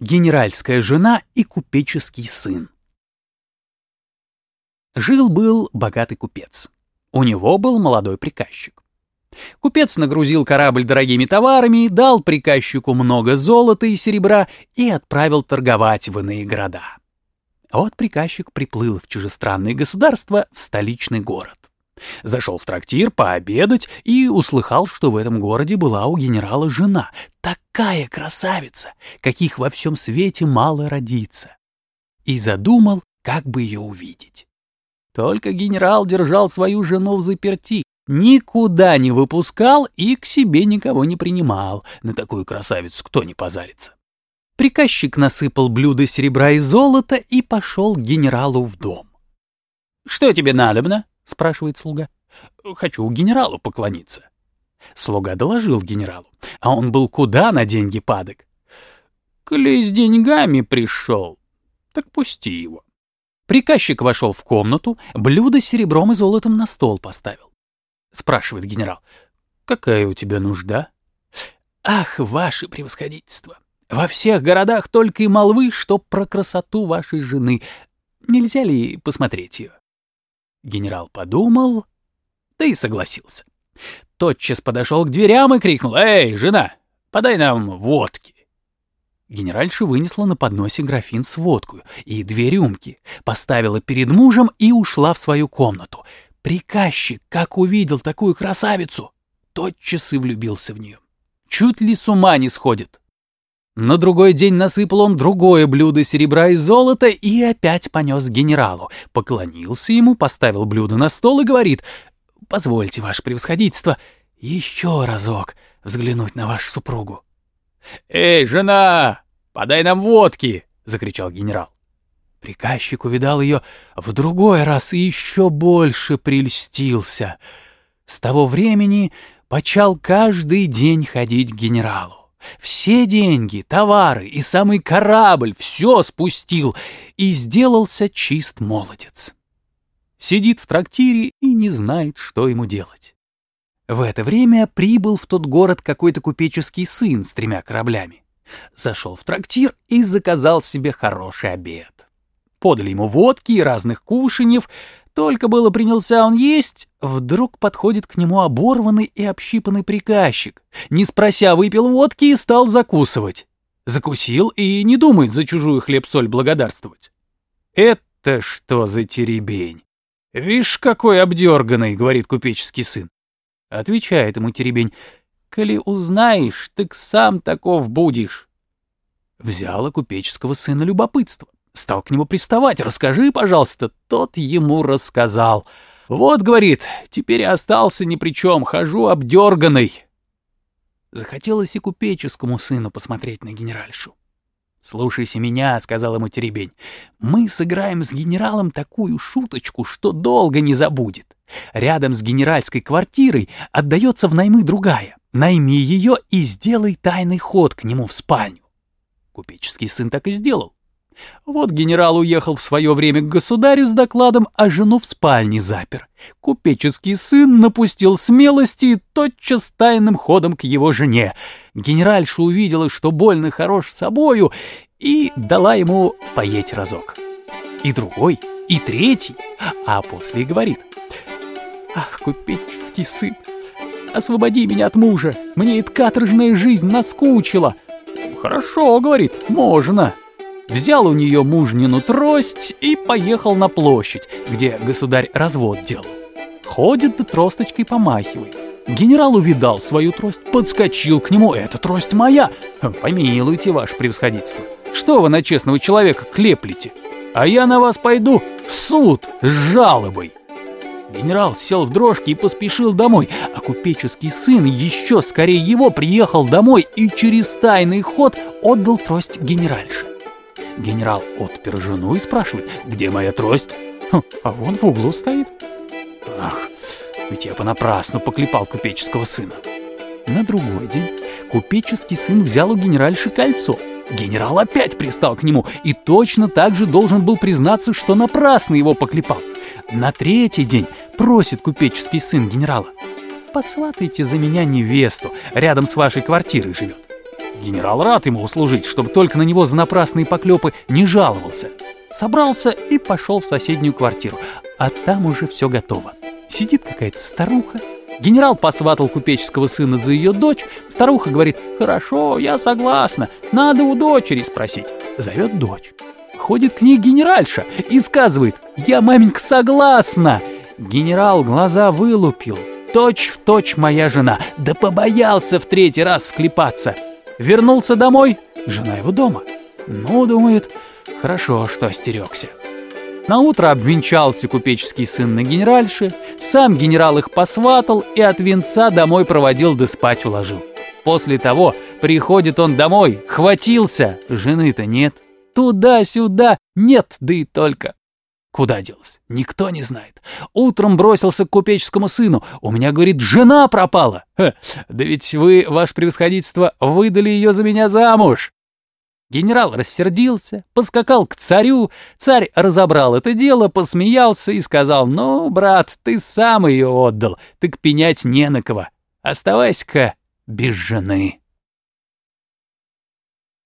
Генеральская жена и купеческий сын. Жил-был богатый купец. У него был молодой приказчик. Купец нагрузил корабль дорогими товарами, дал приказчику много золота и серебра и отправил торговать в иные города. Вот приказчик приплыл в чужестранное государство, в столичный город. Зашел в трактир пообедать и услыхал, что в этом городе была у генерала жена. Такая красавица, каких во всем свете мало родится. И задумал, как бы ее увидеть. Только генерал держал свою жену в заперти, никуда не выпускал и к себе никого не принимал. На такую красавицу кто не позарится. Приказчик насыпал блюда серебра и золота и пошел к генералу в дом. «Что тебе надобно?» — спрашивает слуга. «Хочу генералу поклониться». Слуга доложил генералу, а он был куда на деньги падок. «Коли с деньгами пришел, так пусти его». Приказчик вошел в комнату, блюдо с серебром и золотом на стол поставил. Спрашивает генерал, «Какая у тебя нужда?» «Ах, ваше превосходительство! Во всех городах только и молвы, что про красоту вашей жены. Нельзя ли посмотреть ее?» Генерал подумал, да и согласился. Тотчас подошел к дверям и крикнул «Эй, жена, подай нам водки!» Генеральша вынесла на подносе графин с водкой и две рюмки, поставила перед мужем и ушла в свою комнату. Приказчик, как увидел такую красавицу, тотчас и влюбился в нее. Чуть ли с ума не сходит. На другой день насыпал он другое блюдо серебра и золота и опять понес генералу. Поклонился ему, поставил блюдо на стол и говорит, «Позвольте, ваше превосходительство, еще разок взглянуть на вашу супругу». «Эй, жена, подай нам водки!» — закричал генерал. Приказчик увидал ее в другой раз и еще больше прельстился. С того времени почал каждый день ходить к генералу. Все деньги, товары и самый корабль все спустил и сделался чист молодец. Сидит в трактире и не знает, что ему делать. В это время прибыл в тот город какой-то купеческий сын с тремя кораблями. Зашел в трактир и заказал себе хороший обед. Подали ему водки и разных кушаньев, только было принялся он есть, вдруг подходит к нему оборванный и общипанный приказчик. Не спрося, выпил водки и стал закусывать. Закусил и не думает за чужую хлеб-соль благодарствовать. «Это что за теребень? Вишь, какой обдерганный!» — говорит купеческий сын. Отвечает ему теребень. «Коли узнаешь, так сам таков будешь». Взяла купеческого сына любопытство стал к нему приставать. «Расскажи, пожалуйста». Тот ему рассказал. «Вот, — говорит, — теперь остался ни при чем, хожу обдерганный». Захотелось и купеческому сыну посмотреть на генеральшу. «Слушайся меня», — сказал ему Теребень. «Мы сыграем с генералом такую шуточку, что долго не забудет. Рядом с генеральской квартирой отдается в наймы другая. Найми ее и сделай тайный ход к нему в спальню». Купеческий сын так и сделал. Вот генерал уехал в свое время к государю с докладом, а жену в спальне запер. Купеческий сын напустил смелости и тотчас тайным ходом к его жене. Генеральша увидела, что больно хорош собою, и дала ему поесть разок. И другой, и третий, а после говорит, «Ах, купеческий сын, освободи меня от мужа, мне эта каторжная жизнь наскучила». «Хорошо, — говорит, — можно» взял у нее мужнину трость и поехал на площадь, где государь развод делал. Ходит да тросточкой помахивает. Генерал увидал свою трость, подскочил к нему. «Эта трость моя!» «Помилуйте, ваше превосходительство! Что вы на честного человека клеплете? А я на вас пойду в суд с жалобой!» Генерал сел в дрожки и поспешил домой, а купеческий сын еще скорее его приехал домой и через тайный ход отдал трость генеральше. Генерал отпер жену и спрашивает, где моя трость? А вон в углу стоит. Ах, ведь я понапрасну поклепал купеческого сына. На другой день купеческий сын взял у генеральши кольцо. Генерал опять пристал к нему и точно так же должен был признаться, что напрасно его поклепал. На третий день просит купеческий сын генерала. «Посватайте за меня невесту, рядом с вашей квартирой живет». Генерал рад ему услужить, чтобы только на него за напрасные поклепы не жаловался. Собрался и пошел в соседнюю квартиру, а там уже все готово. Сидит какая-то старуха. Генерал посватал купеческого сына за ее дочь. Старуха говорит, хорошо, я согласна, надо у дочери спросить. Зовет дочь. Ходит к ней генеральша и сказывает, я, маменька, согласна. Генерал глаза вылупил. Точь в точь моя жена, да побоялся в третий раз вклепаться. Вернулся домой, жена его дома. Ну, думает, хорошо, что остерегся. На утро обвенчался купеческий сын на генеральше, сам генерал их посватал и от венца домой проводил да спать уложил. После того приходит он домой, хватился, жены-то нет. Туда-сюда, нет, да и только. Куда делся? Никто не знает. Утром бросился к купеческому сыну. У меня, говорит, жена пропала. Ха, да ведь вы, ваше превосходительство, выдали ее за меня замуж. Генерал рассердился, поскакал к царю. Царь разобрал это дело, посмеялся и сказал, «Ну, брат, ты сам ее отдал, так пенять не на кого. Оставайся-ка без жены».